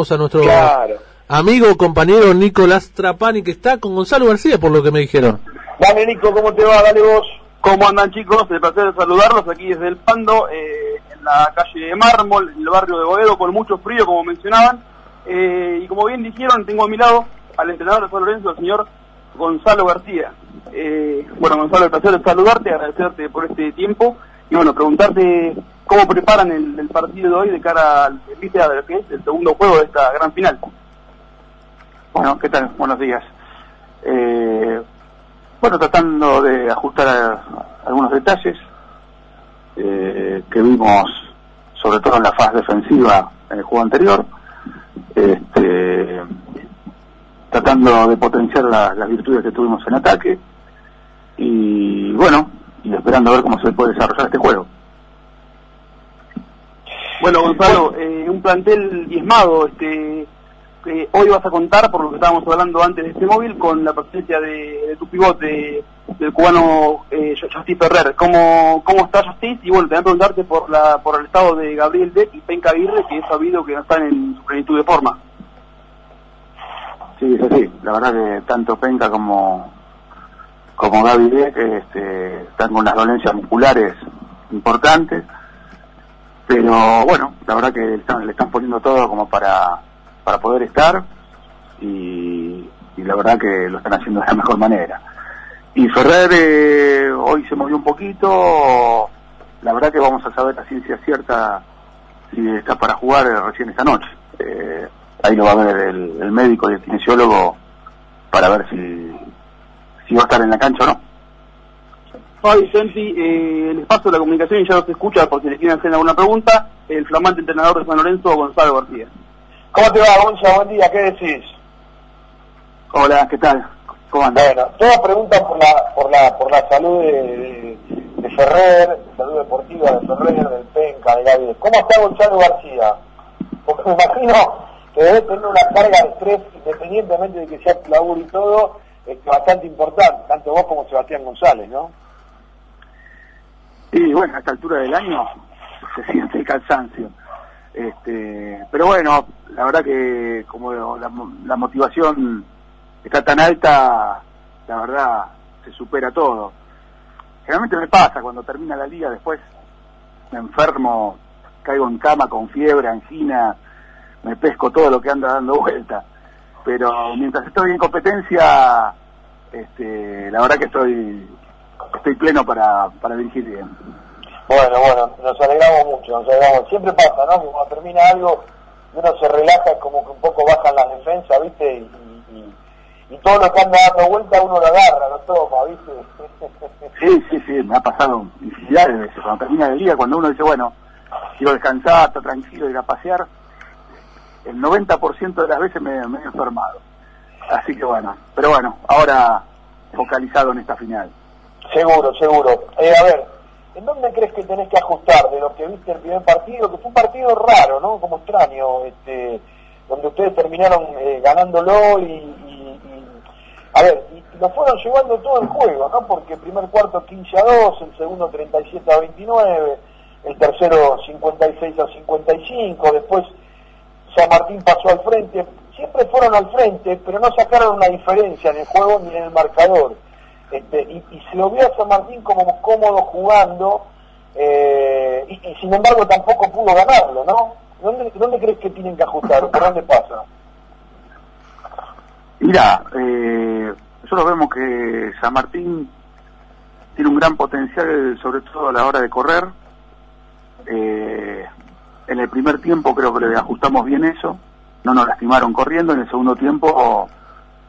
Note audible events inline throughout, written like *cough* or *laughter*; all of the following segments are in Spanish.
A nuestro amigo, compañero Nicolás Trapani, que está con Gonzalo García, por lo que me dijeron. Dale, Nico, ¿cómo te va? Dale vos. ¿Cómo andan, chicos? El placer de saludarlos aquí desde El Pando, eh, en la calle de Mármol, en el barrio de Boedo, con mucho frío, como mencionaban. Eh, y como bien dijeron, tengo a mi lado al entrenador de San Lorenzo, el señor Gonzalo García. Eh, bueno, Gonzalo, el placer de saludarte, agradecerte por este tiempo y bueno, preguntarte cómo preparan el, partido de hoy de cara al viste a lo que segundo juego de esta gran final. Bueno, ¿qué tal? Buenos días. Eh, bueno, tratando de ajustar algunos detalles eh, que vimos, sobre todo en la fase defensiva en el juego anterior, este, tratando de potenciar las virtudes que tuvimos en ataque y bueno, y esperando a ver cómo se puede desarrollar este juego. Bueno, Gonzalo, eh, un plantel diezmado. Este, eh, hoy vas a contar, por lo que estábamos hablando antes de este móvil, con la presencia de, de tu pivote, del cubano eh, Ferrer. ¿Cómo, ¿Cómo está Justiz? Y bueno, te voy a preguntarte por, la, por el estado de Gabriel Deck y Penca Aguirre, que es sabido que no están en su plenitud de forma. Sí, es así. La verdad que tanto Penca como, como Gaby Deck este, están con unas dolencias musculares importantes pero bueno, la verdad que le están poniendo todo como para, para poder estar y, la verdad que lo están haciendo de la mejor manera. Y Ferrer eh, hoy se movió un poquito, la verdad que vamos a saber la ciencia cierta si está para jugar recién esta noche. Eh, ahí lo va a ver el, médico y el kinesiólogo para ver si, si va a estar en la cancha o no. Fabi Genti, eh, espacio de la comunicación ya los escucha por si les quieren hacer alguna pregunta, el flamante entrenador de San Lorenzo, Gonzalo García. ¿Cómo te va, Gonzalo? Buen día, ¿qué decís? Hola, ¿qué tal? ¿Cómo andas? Bueno, todas preguntas por la, por la, por la salud de, de, Ferrer, salud deportiva de Ferrer, del Penca, de Gabriel. ¿Cómo está Gonzalo García? Porque me imagino que debe tener una carga de estrés, independientemente de que sea laburo y todo, este, bastante importante, tanto vos como Sebastián González, ¿no? Y bueno, a esta altura del año se siente el cansancio. Este, pero bueno, la verdad que como la, la motivación está tan alta, la verdad se supera todo. Generalmente me pasa cuando termina la liga, después me enfermo, caigo en cama con fiebre, angina, me pesco todo lo que anda dando vuelta. Pero mientras estoy en competencia, este, la verdad que estoy estoy pleno para, para dirigir bien. Bueno, bueno, nos alegramos mucho, nos alegramos. Siempre pasa, ¿no? Cuando termina algo, uno se relaja, como que un poco bajan las defensas, ¿viste? Y, y, y todo lo que anda dando vuelta uno lo agarra, lo toma, ¿viste? *laughs* Sí, sí, sí, me ha pasado infinidad de veces. Cuando termina el día, cuando uno dice, bueno, quiero descansar, estar tranquilo, ir a pasear, el 90% de las veces me he enfermado. Así que bueno, pero bueno, ahora focalizado en esta final. Seguro, seguro. Eh, a ver, ¿en dónde crees que tenés que ajustar de lo que viste el primer partido? Que fue un partido raro, ¿no? Como extraño, este, donde ustedes terminaron eh, ganándolo y, a ver, y, lo fueron llevando todo el juego, ¿no? Porque el primer cuarto 15 a 2, el segundo 37 a 29, el tercero 56 a 55, después San Martín pasó al frente, siempre fueron al frente, pero no sacaron una diferencia en el juego ni en el marcador este, y, se lo vio a San Martín como cómodo jugando, eh, y, sin embargo tampoco pudo ganarlo, ¿no? ¿Dónde, crees que tienen que ajustar? ¿Por dónde pasa? Mira, eh, nosotros vemos que San Martín tiene un gran potencial, sobre todo a la hora de correr. Eh, en el primer tiempo creo que le ajustamos bien eso, no nos lastimaron corriendo, en el segundo tiempo...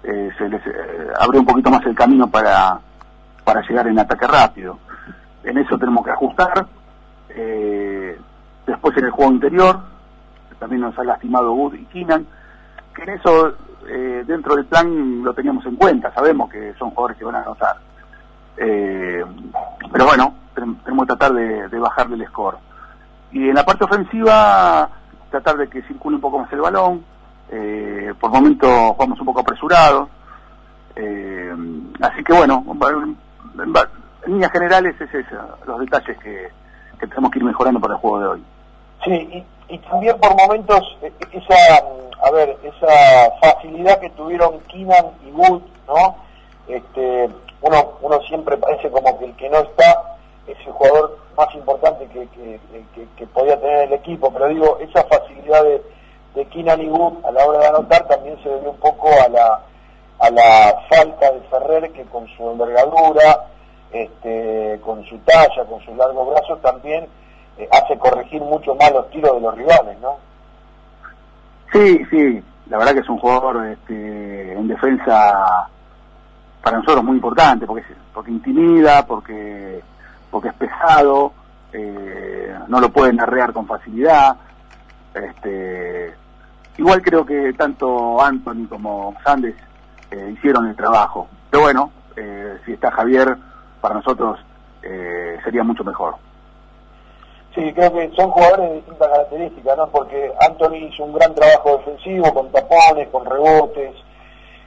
Eh, se les eh, abrió un poquito más el camino para, para llegar en ataque rápido. En eso tenemos que ajustar. Eh, después en el juego interior, también nos ha lastimado Wood y Kinan, que en eso dentro del plan lo teníamos en cuenta, sabemos que son jugadores que van a anotar. Pero bueno, tenemos que tratar de, de bajar del score. Y en la parte ofensiva, tratar de que circule un poco más el balón, eh, por momento jugamos un poco apresurado. Eh, así que bueno, en, líneas generales es eso, los detalles que, tenemos que ir mejorando para el juego de hoy. Sí, y, también por momentos e, e, esa, a ver, esa facilidad que tuvieron Keenan y Wood, ¿no? Este, uno, uno siempre parece como que el que no está es el jugador más importante que, que, que podía tener el equipo, pero digo, esa facilidad de de Kinan y a la hora de anotar también se debió un poco a la, a la falta de Ferrer que con su envergadura, este, con su talla, con sus largos brazos también eh, hace corregir mucho más los tiros de los rivales, ¿no? Sí, sí, la verdad que es un jugador este, en defensa para nosotros muy importante porque porque intimida, porque porque es pesado, eh, no lo pueden arrear con facilidad. Este, Igual creo que tanto Anthony como Sandes eh, hicieron el trabajo. Pero bueno, eh, si está Javier, para nosotros eh, sería mucho mejor. Sí, creo que son jugadores de distintas características, ¿no? Porque Anthony hizo un gran trabajo defensivo, con tapones, con rebotes.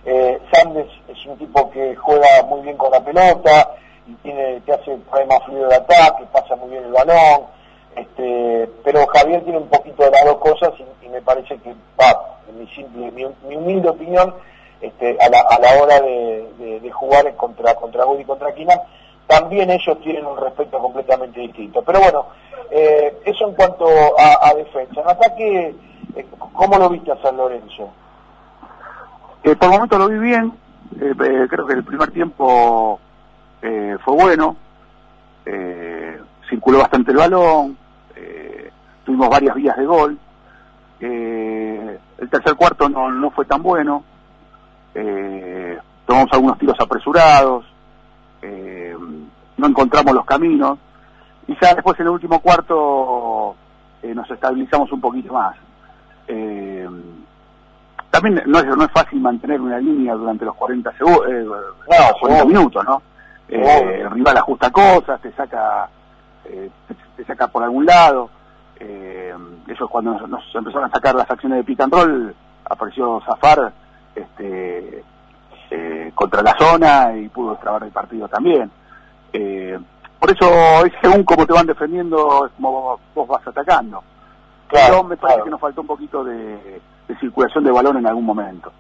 Eh, Sandes es un tipo que juega muy bien con la pelota y tiene, te hace más fluido el ataque, pasa muy bien el balón este, pero Javier tiene un poquito de las dos cosas y, me parece que va, en mi, simple, mi, mi humilde opinión, este, a, la, a la hora de, jugar contra contra y contra Kinan, también ellos tienen un respeto completamente distinto. Pero bueno, eh, eso en cuanto a, a defensa. Eh, ¿cómo lo viste a San Lorenzo? Eh, por el momento lo vi bien, creo que el primer tiempo fue bueno, circuló bastante el balón, tuvimos varias vías de gol. Eh, el tercer cuarto no, no fue tan bueno. Eh, tomamos algunos tiros apresurados. Eh, no encontramos los caminos. Y ya después en el último cuarto eh, nos estabilizamos un poquito más. también no es, no es fácil mantener una línea durante los 40, segundos, no, minutos, ¿no? rival ajusta cosas, te saca, te saca por algún lado eh, ellos cuando nos, empezaron a sacar las acciones de pick and apareció Zafar este, eh, contra la zona y pudo extrabar el partido también. Eh, por eso es según cómo te van defendiendo, es como vos, vas atacando. Claro, Pero me parece que nos faltó un poquito de, circulación de balón en algún momento.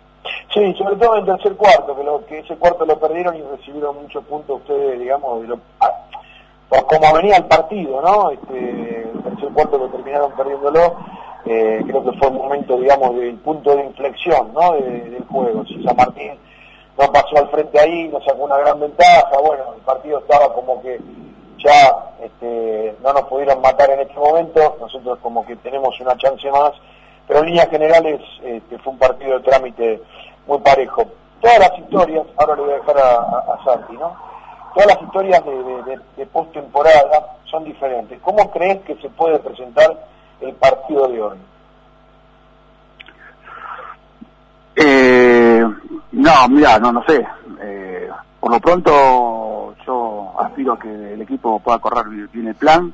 Sí, sobre todo en el tercer cuarto, que, lo, que ese cuarto lo perdieron y recibieron muchos puntos ustedes, digamos, de lo, pues como venía el partido, ¿no? Este, el tercer cuarto que terminaron perdiéndolo, eh, creo que fue un momento, digamos, del punto de inflexión, ¿no? Del juego. Si San Martín no pasó al frente ahí, no sacó una gran ventaja, bueno, el partido estaba como que ya este, no nos pudieron matar en este momento, nosotros como que tenemos una chance más, pero en líneas generales este, fue un partido de trámite muy parejo. Todas las historias, ahora le voy a dejar a Santi, ¿no? todas las historias de, de, postemporada son diferentes. ¿Cómo crees que se puede presentar el partido de hoy? Eh, no, mira, no, no sé. Eh, por lo pronto yo aspiro a que el equipo pueda correr bien el plan.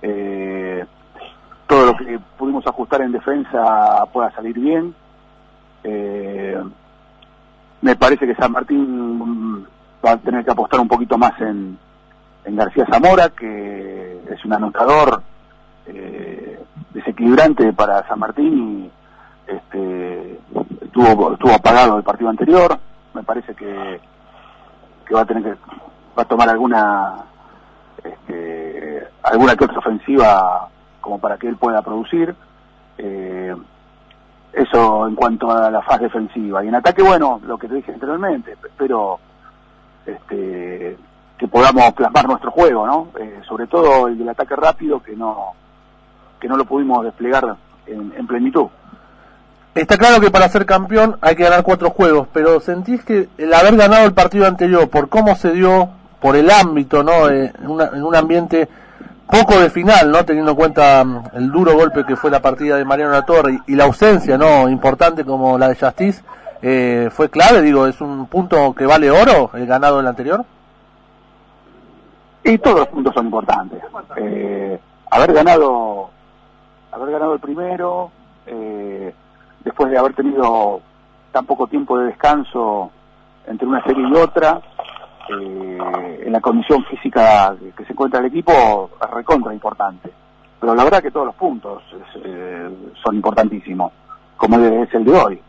Eh, todo lo que pudimos ajustar en defensa pueda salir bien. me parece que San Martín va a tener que apostar un poquito más en, en García Zamora, que es un anotador eh, desequilibrante para San Martín y este, estuvo, estuvo apagado el partido anterior. Me parece que, que va a tener que va a tomar alguna este, alguna que otra ofensiva como para que él pueda producir. Eh, eso en cuanto a la fase defensiva. Y en ataque, bueno, lo que te dije anteriormente, pero este, que podamos plasmar nuestro juego, ¿no? Eh, sobre todo el del ataque rápido que no que no lo pudimos desplegar en, plenitud. Está claro que para ser campeón hay que ganar cuatro juegos, pero sentís que el haber ganado el partido anterior, por cómo se dio, por el ámbito, ¿no? Eh, en, un ambiente poco de final, ¿no? Teniendo en cuenta mm, el duro golpe que fue la partida de Mariano Latorre y, la ausencia, ¿no? Importante como la de Justice eh, fue clave, digo, es un punto que vale oro el ganado del anterior. Y todos los puntos son importantes. Eh, haber ganado, haber ganado el primero, eh, después de haber tenido tan poco tiempo de descanso entre una serie y otra, eh, en la condición física que se encuentra el equipo es recontra importante. Pero la verdad que todos los puntos es, eh, son importantísimos, como es el de hoy.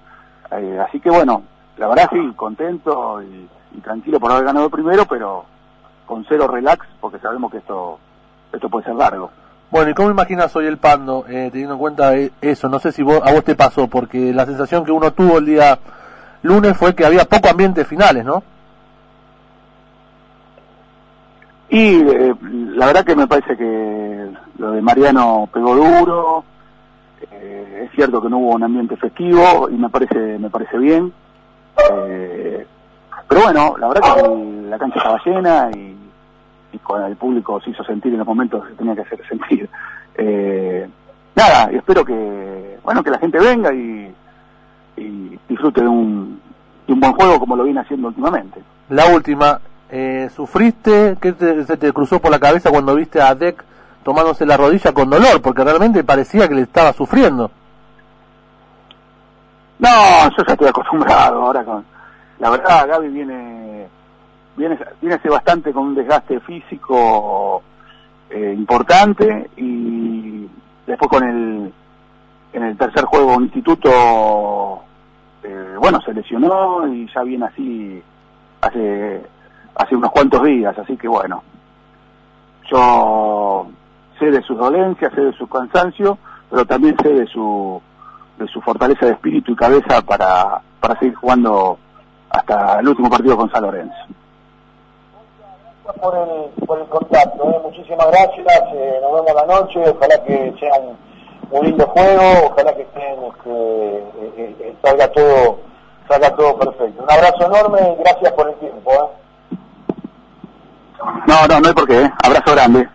Eh, así que bueno, la verdad sí, contento y, tranquilo por haber ganado primero, pero con cero relax, porque sabemos que esto, esto puede ser largo. Bueno, ¿y cómo imaginas hoy el Pando, eh, teniendo en cuenta eh, eso? No sé si vos, a vos te pasó, porque la sensación que uno tuvo el día lunes fue que había poco ambiente finales, ¿no? Y eh, la verdad que me parece que lo de Mariano pegó duro, es cierto que no hubo un ambiente festivo y me parece, me parece bien. Eh, pero bueno, la verdad que la cancha estaba llena y, con el público se hizo sentir en los momentos que tenía que hacer sentir. Eh, nada, y espero que, bueno, que la gente venga y, y disfrute de un, de un, buen juego como lo viene haciendo últimamente. La última, eh, ¿sufriste? ¿Qué te, se te cruzó por la cabeza cuando viste a Deck tomándose la rodilla con dolor? Porque realmente parecía que le estaba sufriendo. No, yo ya estoy acostumbrado ahora con... La verdad, Gaby viene, viene, viene hace bastante con un desgaste físico eh, importante y después con el en el tercer juego instituto eh, bueno se lesionó y ya viene así hace hace unos cuantos días así que bueno. Yo sé de sus dolencias sé de su cansancio pero también sé de su de su fortaleza de espíritu y cabeza para, para seguir jugando hasta el último partido con San Lorenzo. Por el, por el contacto, ¿eh? muchísimas gracias, eh, nos vemos la noche, ojalá que sea un, un lindo juego, ojalá que estén, este, eh, eh, salga todo salga todo perfecto. Un abrazo enorme y gracias por el tiempo. No, no, no hay por qué, abrazo grande.